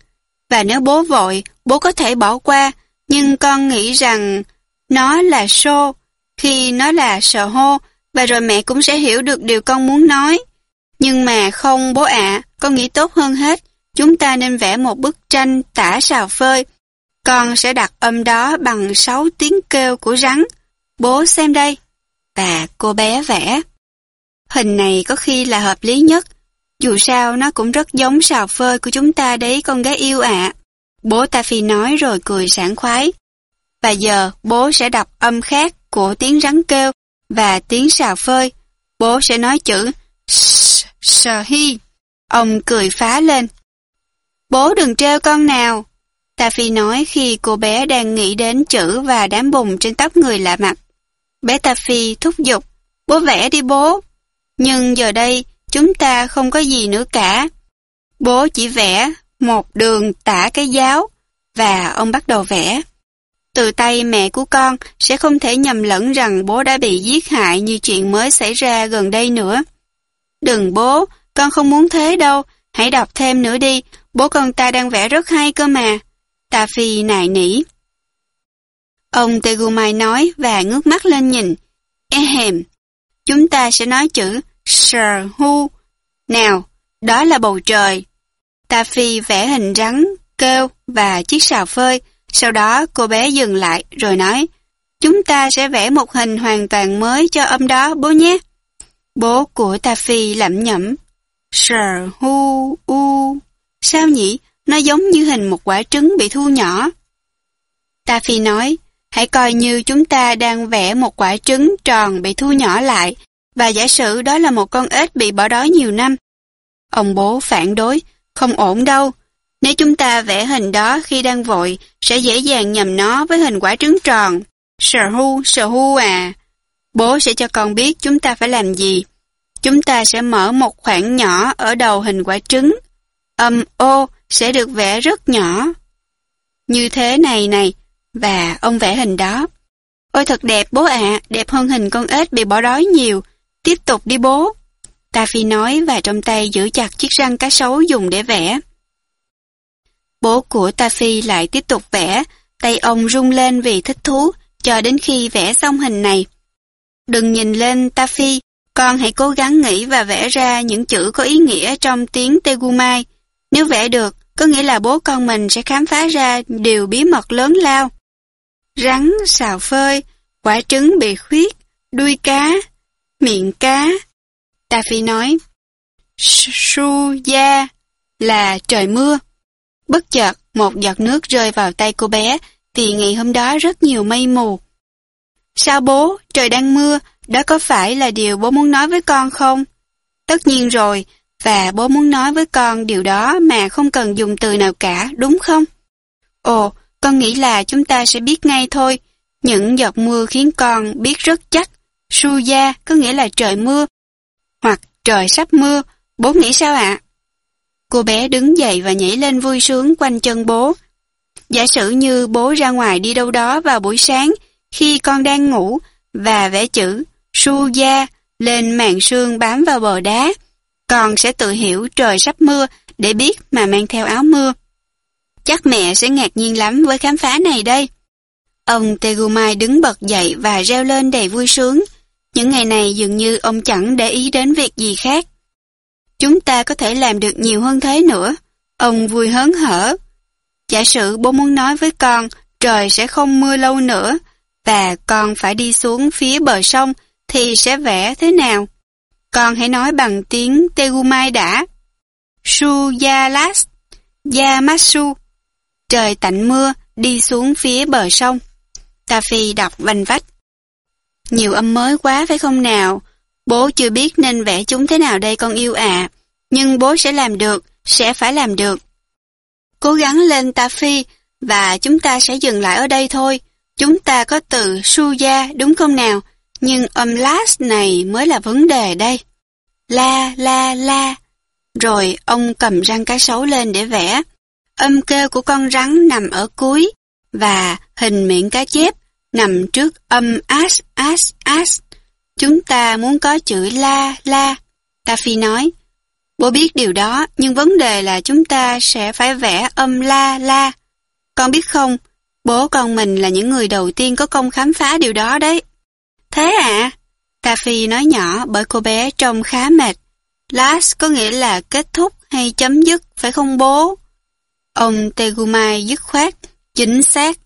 Và nếu bố vội, bố có thể bỏ qua, nhưng con nghĩ rằng nó là xô, khi nó là sợ hô, và rồi mẹ cũng sẽ hiểu được điều con muốn nói. Nhưng mà không bố ạ, con nghĩ tốt hơn hết, chúng ta nên vẽ một bức tranh tả xào phơi. Con sẽ đặt âm đó bằng sáu tiếng kêu của rắn. Bố xem đây. Và cô bé vẽ. Hình này có khi là hợp lý nhất. Dù sao nó cũng rất giống xào phơi của chúng ta đấy con gái yêu ạ. Bố ta phi nói rồi cười sảng khoái. Và giờ bố sẽ đọc âm khác của tiếng rắn kêu và tiếng xào phơi. Bố sẽ nói chữ sờ hi. Ông cười phá lên. Bố đừng treo con nào. Ta Phi nói khi cô bé đang nghĩ đến chữ và đám bùn trên tóc người lạ mặt. Bé Ta Phi thúc giục. Bố vẽ đi bố. Nhưng giờ đây chúng ta không có gì nữa cả. Bố chỉ vẽ một đường tả cái giáo và ông bắt đầu vẽ. Từ tay mẹ của con sẽ không thể nhầm lẫn rằng bố đã bị giết hại như chuyện mới xảy ra gần đây nữa. Đừng bố, con không muốn thế đâu, hãy đọc thêm nữa đi, bố con ta đang vẽ rất hay cơ mà. Ta Phi nài nỉ. Ông Tegumai nói và ngước mắt lên nhìn. Ehem, chúng ta sẽ nói chữ sờ hu. Nào, đó là bầu trời. Ta Phi vẽ hình rắn, kêu và chiếc xào phơi. Sau đó cô bé dừng lại rồi nói, chúng ta sẽ vẽ một hình hoàn toàn mới cho âm đó bố nhé. Bố của Ta Phi lẩm nhẩm, sờ hu u. Sao nhỉ? Nó giống như hình một quả trứng bị thu nhỏ. Ta Phi nói, hãy coi như chúng ta đang vẽ một quả trứng tròn bị thu nhỏ lại và giả sử đó là một con ếch bị bỏ đói nhiều năm. Ông bố phản đối, không ổn đâu. Nếu chúng ta vẽ hình đó khi đang vội, sẽ dễ dàng nhầm nó với hình quả trứng tròn. Sờ hu, sờ hu à. Bố sẽ cho con biết chúng ta phải làm gì. Chúng ta sẽ mở một khoảng nhỏ ở đầu hình quả trứng. Âm ô sẽ được vẽ rất nhỏ. Như thế này này, và ông vẽ hình đó. Ôi thật đẹp bố ạ, đẹp hơn hình con ếch bị bỏ đói nhiều. Tiếp tục đi bố. Taffy nói và trong tay giữ chặt chiếc răng cá sấu dùng để vẽ. Bố của Taffy lại tiếp tục vẽ, tay ông rung lên vì thích thú, cho đến khi vẽ xong hình này. Đừng nhìn lên Taffy, con hãy cố gắng nghĩ và vẽ ra những chữ có ý nghĩa trong tiếng Tegumai. Nếu vẽ được, có nghĩa là bố con mình sẽ khám phá ra điều bí mật lớn lao. Rắn xào phơi, quả trứng bị khuyết, đuôi cá, miệng cá. Taffy nói, Su Gia là trời mưa. Bất chợt, một giọt nước rơi vào tay cô bé, vì ngày hôm đó rất nhiều mây mù. Sao bố, trời đang mưa, đó có phải là điều bố muốn nói với con không? Tất nhiên rồi, và bố muốn nói với con điều đó mà không cần dùng từ nào cả, đúng không? Ồ, con nghĩ là chúng ta sẽ biết ngay thôi. Những giọt mưa khiến con biết rất chắc. Suya có nghĩa là trời mưa, hoặc trời sắp mưa. Bố nghĩ sao ạ? Cô bé đứng dậy và nhảy lên vui sướng quanh chân bố. Giả sử như bố ra ngoài đi đâu đó vào buổi sáng khi con đang ngủ và vẽ chữ Suya lên màn sương bám vào bờ đá, con sẽ tự hiểu trời sắp mưa để biết mà mang theo áo mưa. Chắc mẹ sẽ ngạc nhiên lắm với khám phá này đây. Ông Tegumai đứng bật dậy và reo lên đầy vui sướng. Những ngày này dường như ông chẳng để ý đến việc gì khác. Chúng ta có thể làm được nhiều hơn thế nữa. Ông vui hớn hở. Giả sử bố muốn nói với con trời sẽ không mưa lâu nữa và con phải đi xuống phía bờ sông thì sẽ vẽ thế nào? Con hãy nói bằng tiếng Tegumai đã. Su Yalas, Yamasu. Trời tạnh mưa, đi xuống phía bờ sông. Taffy đọc vành vách. Nhiều âm mới quá phải không nào? Bố chưa biết nên vẽ chúng thế nào đây con yêu ạ. Nhưng bố sẽ làm được, sẽ phải làm được. Cố gắng lên Taffy, và chúng ta sẽ dừng lại ở đây thôi. Chúng ta có từ Suya đúng không nào? Nhưng âm last này mới là vấn đề đây. La la la. Rồi ông cầm răng cá sấu lên để vẽ. Âm kêu của con rắn nằm ở cuối và hình miệng cá chép nằm trước âm as as as. Chúng ta muốn có chữ la la. Taffy nói. Bố biết điều đó, nhưng vấn đề là chúng ta sẽ phải vẽ âm la la. Con biết không, bố con mình là những người đầu tiên có công khám phá điều đó đấy. Thế à? Taffy nói nhỏ bởi cô bé trông khá mệt. Last có nghĩa là kết thúc hay chấm dứt, phải không bố? Ông Tegumai dứt khoát, chính xác.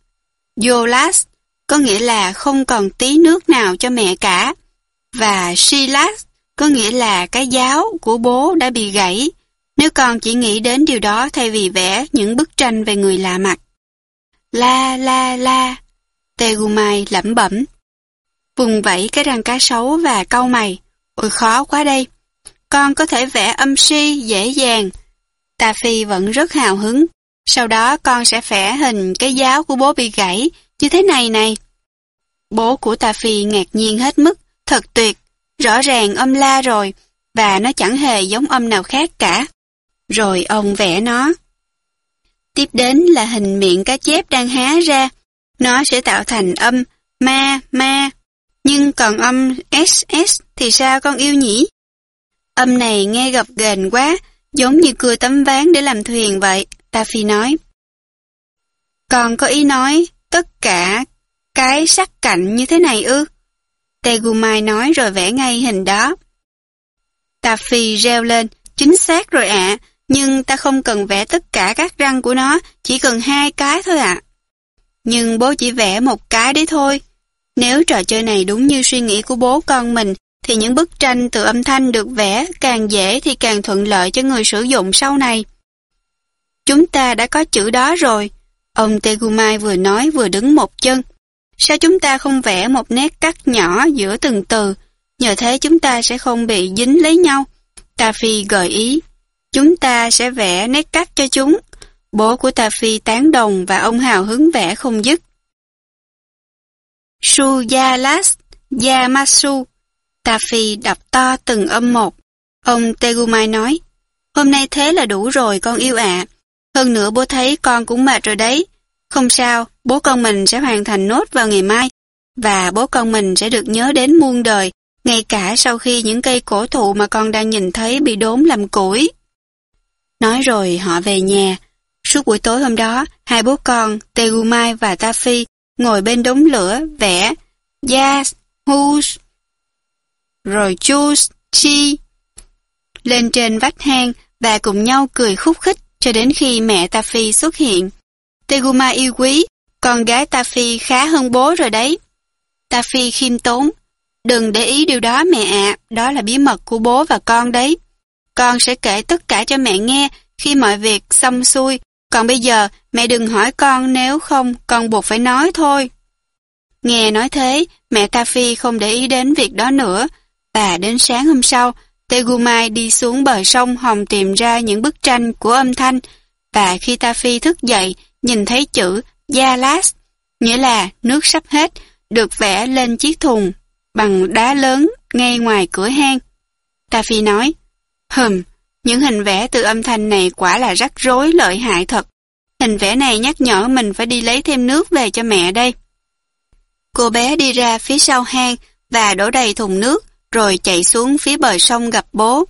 Yo last có nghĩa là không còn tí nước nào cho mẹ cả. Và Silas có nghĩa là cái giáo của bố đã bị gãy. Nếu con chỉ nghĩ đến điều đó thay vì vẽ những bức tranh về người lạ mặt. La la la. Tegumai lẩm bẩm. Vùng vẫy cái răng cá sấu và câu mày. Ôi khó quá đây. Con có thể vẽ âm si dễ dàng. Tà Phi vẫn rất hào hứng. Sau đó con sẽ vẽ hình cái giáo của bố bị gãy, như thế này này. Bố của Tà Phi ngạc nhiên hết mức, thật tuyệt, rõ ràng âm la rồi, và nó chẳng hề giống âm nào khác cả. Rồi ông vẽ nó. Tiếp đến là hình miệng cá chép đang há ra, nó sẽ tạo thành âm ma ma. Nhưng còn âm SS thì sao con yêu nhỉ? Âm này nghe gập ghềnh quá, Giống như cưa tấm ván để làm thuyền vậy, Taffy nói. Còn có ý nói tất cả cái sắc cạnh như thế này ư? Tegumai nói rồi vẽ ngay hình đó. Taffy reo lên, chính xác rồi ạ, nhưng ta không cần vẽ tất cả các răng của nó, chỉ cần hai cái thôi ạ. Nhưng bố chỉ vẽ một cái đấy thôi. Nếu trò chơi này đúng như suy nghĩ của bố con mình, thì những bức tranh từ âm thanh được vẽ càng dễ thì càng thuận lợi cho người sử dụng sau này. Chúng ta đã có chữ đó rồi. Ông Tegumai vừa nói vừa đứng một chân. Sao chúng ta không vẽ một nét cắt nhỏ giữa từng từ? Nhờ thế chúng ta sẽ không bị dính lấy nhau. Taffy gợi ý. Chúng ta sẽ vẽ nét cắt cho chúng. Bố của Taffy tán đồng và ông hào hứng vẽ không dứt. Suyalas Yamasu Taffy đọc to từng âm một. Ông Tegumai nói, hôm nay thế là đủ rồi con yêu ạ. Hơn nữa bố thấy con cũng mệt rồi đấy. Không sao, bố con mình sẽ hoàn thành nốt vào ngày mai. Và bố con mình sẽ được nhớ đến muôn đời, ngay cả sau khi những cây cổ thụ mà con đang nhìn thấy bị đốn làm củi. Nói rồi họ về nhà. Suốt buổi tối hôm đó, hai bố con, Tegumai và Taffy, ngồi bên đống lửa, vẽ Yes, who's, rồi Choose, Chi lên trên vách hang và cùng nhau cười khúc khích cho đến khi mẹ Taffy xuất hiện. Teguma yêu quý, con gái Taffy khá hơn bố rồi đấy. Taffy khiêm tốn. Đừng để ý điều đó mẹ ạ, đó là bí mật của bố và con đấy. Con sẽ kể tất cả cho mẹ nghe khi mọi việc xong xuôi, còn bây giờ mẹ đừng hỏi con nếu không con buộc phải nói thôi. Nghe nói thế, mẹ Taffy không để ý đến việc đó nữa, và đến sáng hôm sau, Tegumai đi xuống bờ sông hòng tìm ra những bức tranh của âm thanh, và khi Taffy thức dậy, nhìn thấy chữ Yalas, nghĩa là nước sắp hết, được vẽ lên chiếc thùng bằng đá lớn ngay ngoài cửa hang. Taffy nói, Hừm, những hình vẽ từ âm thanh này quả là rắc rối lợi hại thật. Hình vẽ này nhắc nhở mình phải đi lấy thêm nước về cho mẹ đây. Cô bé đi ra phía sau hang và đổ đầy thùng nước, rồi chạy xuống phía bờ sông gặp bố.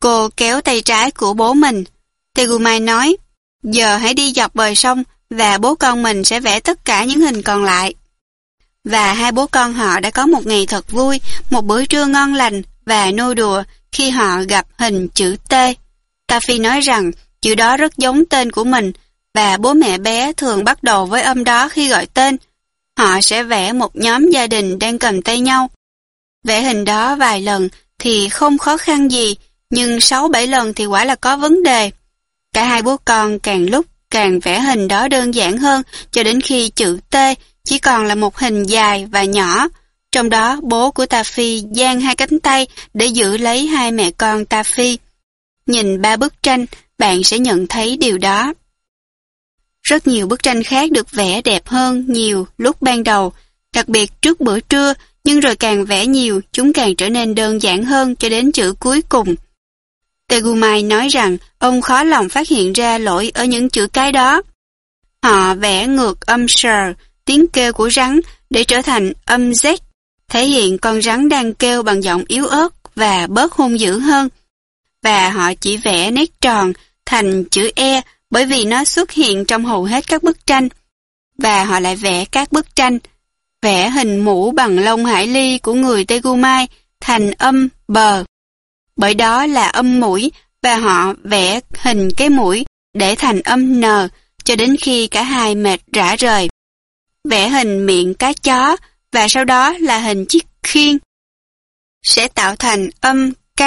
Cô kéo tay trái của bố mình. Tegumai nói, giờ hãy đi dọc bờ sông và bố con mình sẽ vẽ tất cả những hình còn lại. Và hai bố con họ đã có một ngày thật vui, một bữa trưa ngon lành và nô đùa khi họ gặp hình chữ T. Taffy nói rằng chữ đó rất giống tên của mình và bố mẹ bé thường bắt đầu với âm đó khi gọi tên. Họ sẽ vẽ một nhóm gia đình đang cầm tay nhau. Vẽ hình đó vài lần thì không khó khăn gì, nhưng 6-7 lần thì quả là có vấn đề. Cả hai bố con càng lúc càng vẽ hình đó đơn giản hơn cho đến khi chữ T chỉ còn là một hình dài và nhỏ. Trong đó bố của Taffy giang hai cánh tay để giữ lấy hai mẹ con Taffy. Nhìn ba bức tranh, bạn sẽ nhận thấy điều đó. Rất nhiều bức tranh khác được vẽ đẹp hơn nhiều lúc ban đầu, đặc biệt trước bữa trưa, nhưng rồi càng vẽ nhiều, chúng càng trở nên đơn giản hơn cho đến chữ cuối cùng. Tegumai nói rằng ông khó lòng phát hiện ra lỗi ở những chữ cái đó. Họ vẽ ngược âm sờ, tiếng kêu của rắn, để trở thành âm z, thể hiện con rắn đang kêu bằng giọng yếu ớt và bớt hung dữ hơn. Và họ chỉ vẽ nét tròn thành chữ E bởi vì nó xuất hiện trong hầu hết các bức tranh. Và họ lại vẽ các bức tranh, vẽ hình mũ bằng lông hải ly của người Tegumai thành âm bờ. Bởi đó là âm mũi và họ vẽ hình cái mũi để thành âm N cho đến khi cả hai mệt rã rời. Vẽ hình miệng cá chó và sau đó là hình chiếc khiên sẽ tạo thành âm K.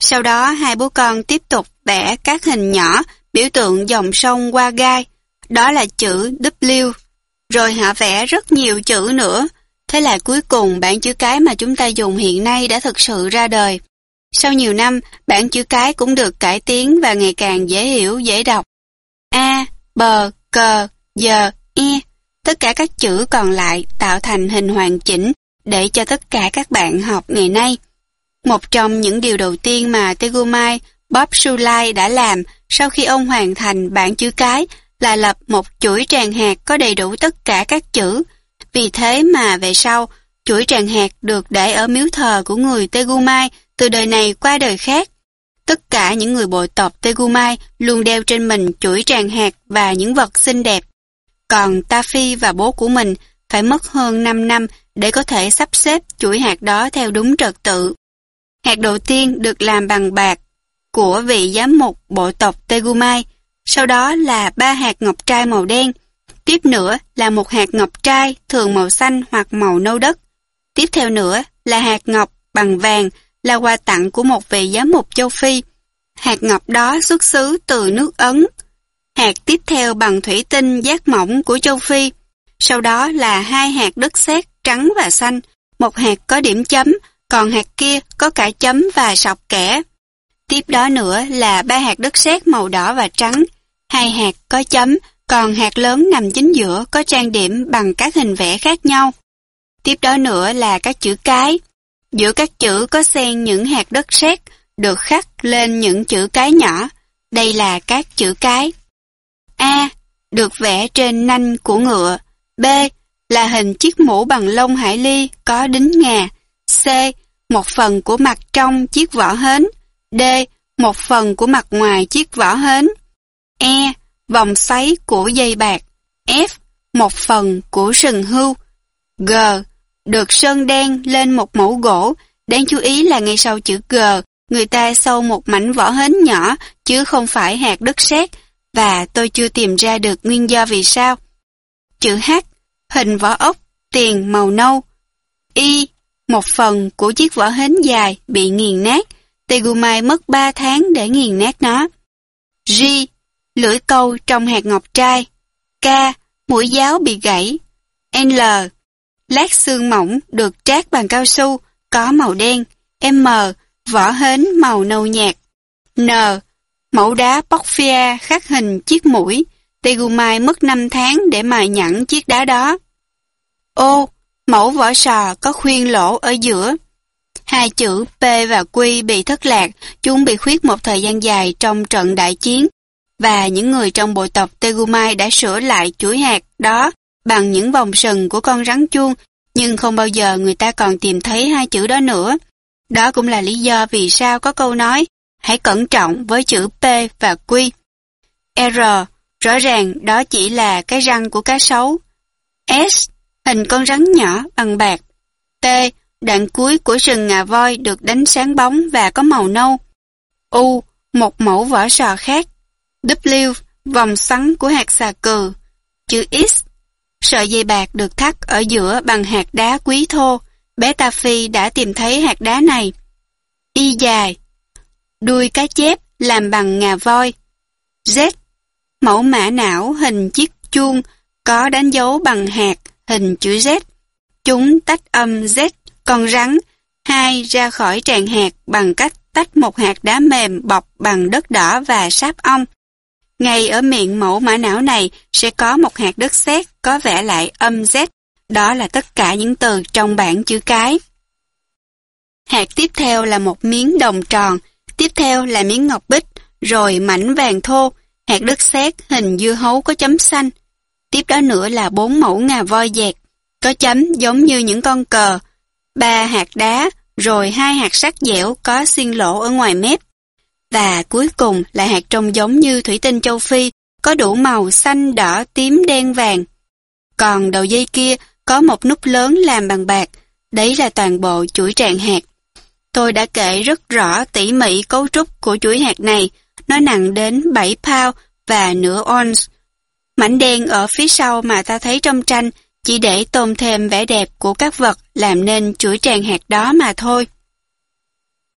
Sau đó hai bố con tiếp tục vẽ các hình nhỏ biểu tượng dòng sông qua gai, đó là chữ W. Rồi họ vẽ rất nhiều chữ nữa, thế là cuối cùng bản chữ cái mà chúng ta dùng hiện nay đã thực sự ra đời. Sau nhiều năm, bản chữ cái cũng được cải tiến và ngày càng dễ hiểu, dễ đọc. A, B, C, D, E. Tất cả các chữ còn lại tạo thành hình hoàn chỉnh để cho tất cả các bạn học ngày nay. Một trong những điều đầu tiên mà Tegumai Bob Sulai đã làm sau khi ông hoàn thành bản chữ cái là lập một chuỗi tràng hạt có đầy đủ tất cả các chữ. Vì thế mà về sau, chuỗi tràng hạt được để ở miếu thờ của người Tegumai từ đời này qua đời khác. Tất cả những người bộ tộc Tegumai luôn đeo trên mình chuỗi tràng hạt và những vật xinh đẹp. Còn Taffy và bố của mình phải mất hơn 5 năm để có thể sắp xếp chuỗi hạt đó theo đúng trật tự. Hạt đầu tiên được làm bằng bạc của vị giám mục bộ tộc Tegumai, sau đó là ba hạt ngọc trai màu đen, tiếp nữa là một hạt ngọc trai thường màu xanh hoặc màu nâu đất, tiếp theo nữa là hạt ngọc bằng vàng là quà tặng của một vị giám mục châu Phi. Hạt ngọc đó xuất xứ từ nước Ấn. Hạt tiếp theo bằng thủy tinh giác mỏng của châu Phi. Sau đó là hai hạt đất sét trắng và xanh. Một hạt có điểm chấm, còn hạt kia có cả chấm và sọc kẻ. Tiếp đó nữa là ba hạt đất sét màu đỏ và trắng. Hai hạt có chấm, còn hạt lớn nằm chính giữa có trang điểm bằng các hình vẽ khác nhau. Tiếp đó nữa là các chữ cái. Giữa các chữ có xen những hạt đất sét được khắc lên những chữ cái nhỏ. Đây là các chữ cái. A. Được vẽ trên nanh của ngựa. B. Là hình chiếc mũ bằng lông hải ly có đính ngà. C. Một phần của mặt trong chiếc vỏ hến. D. Một phần của mặt ngoài chiếc vỏ hến. E. Vòng xoáy của dây bạc. F. Một phần của sừng hưu. G được sơn đen lên một mẫu gỗ. Đáng chú ý là ngay sau chữ G, người ta sâu một mảnh vỏ hến nhỏ, chứ không phải hạt đất sét, và tôi chưa tìm ra được nguyên do vì sao. Chữ H, hình vỏ ốc, tiền màu nâu. Y, một phần của chiếc vỏ hến dài bị nghiền nát. Tegumai mất 3 tháng để nghiền nát nó. G, lưỡi câu trong hạt ngọc trai. K, mũi giáo bị gãy. L, lát xương mỏng được trát bằng cao su, có màu đen. M. Vỏ hến màu nâu nhạt. N. Mẫu đá Porphyria khắc hình chiếc mũi. Tegumai mất 5 tháng để mài nhẵn chiếc đá đó. O. Mẫu vỏ sò có khuyên lỗ ở giữa. Hai chữ P và Q bị thất lạc, chúng bị khuyết một thời gian dài trong trận đại chiến, và những người trong bộ tộc Tegumai đã sửa lại chuỗi hạt đó bằng những vòng sừng của con rắn chuông, nhưng không bao giờ người ta còn tìm thấy hai chữ đó nữa. Đó cũng là lý do vì sao có câu nói, hãy cẩn trọng với chữ P và Q. R, rõ ràng đó chỉ là cái răng của cá sấu. S, hình con rắn nhỏ bằng bạc. T, đoạn cuối của sừng ngà voi được đánh sáng bóng và có màu nâu. U, một mẫu vỏ sò khác. W, vòng xoắn của hạt xà cừ. Chữ X, Sợi dây bạc được thắt ở giữa bằng hạt đá quý thô. Bé Ta Phi đã tìm thấy hạt đá này. Y dài. Đuôi cá chép làm bằng ngà voi. Z. Mẫu mã não hình chiếc chuông có đánh dấu bằng hạt hình chữ Z. Chúng tách âm Z con rắn. Hai ra khỏi tràng hạt bằng cách tách một hạt đá mềm bọc bằng đất đỏ và sáp ong. Ngay ở miệng mẫu mã não này sẽ có một hạt đất sét có vẽ lại âm Z. Đó là tất cả những từ trong bảng chữ cái. Hạt tiếp theo là một miếng đồng tròn, tiếp theo là miếng ngọc bích, rồi mảnh vàng thô, hạt đất sét hình dưa hấu có chấm xanh. Tiếp đó nữa là bốn mẫu ngà voi dẹt, có chấm giống như những con cờ, ba hạt đá, rồi hai hạt sắt dẻo có xiên lỗ ở ngoài mép. Và cuối cùng là hạt trông giống như thủy tinh châu Phi, có đủ màu xanh, đỏ, tím, đen, vàng. Còn đầu dây kia có một nút lớn làm bằng bạc, đấy là toàn bộ chuỗi tràng hạt. Tôi đã kể rất rõ tỉ mỉ cấu trúc của chuỗi hạt này, nó nặng đến 7 pound và nửa ounce. Mảnh đen ở phía sau mà ta thấy trong tranh chỉ để tôn thêm vẻ đẹp của các vật làm nên chuỗi tràng hạt đó mà thôi.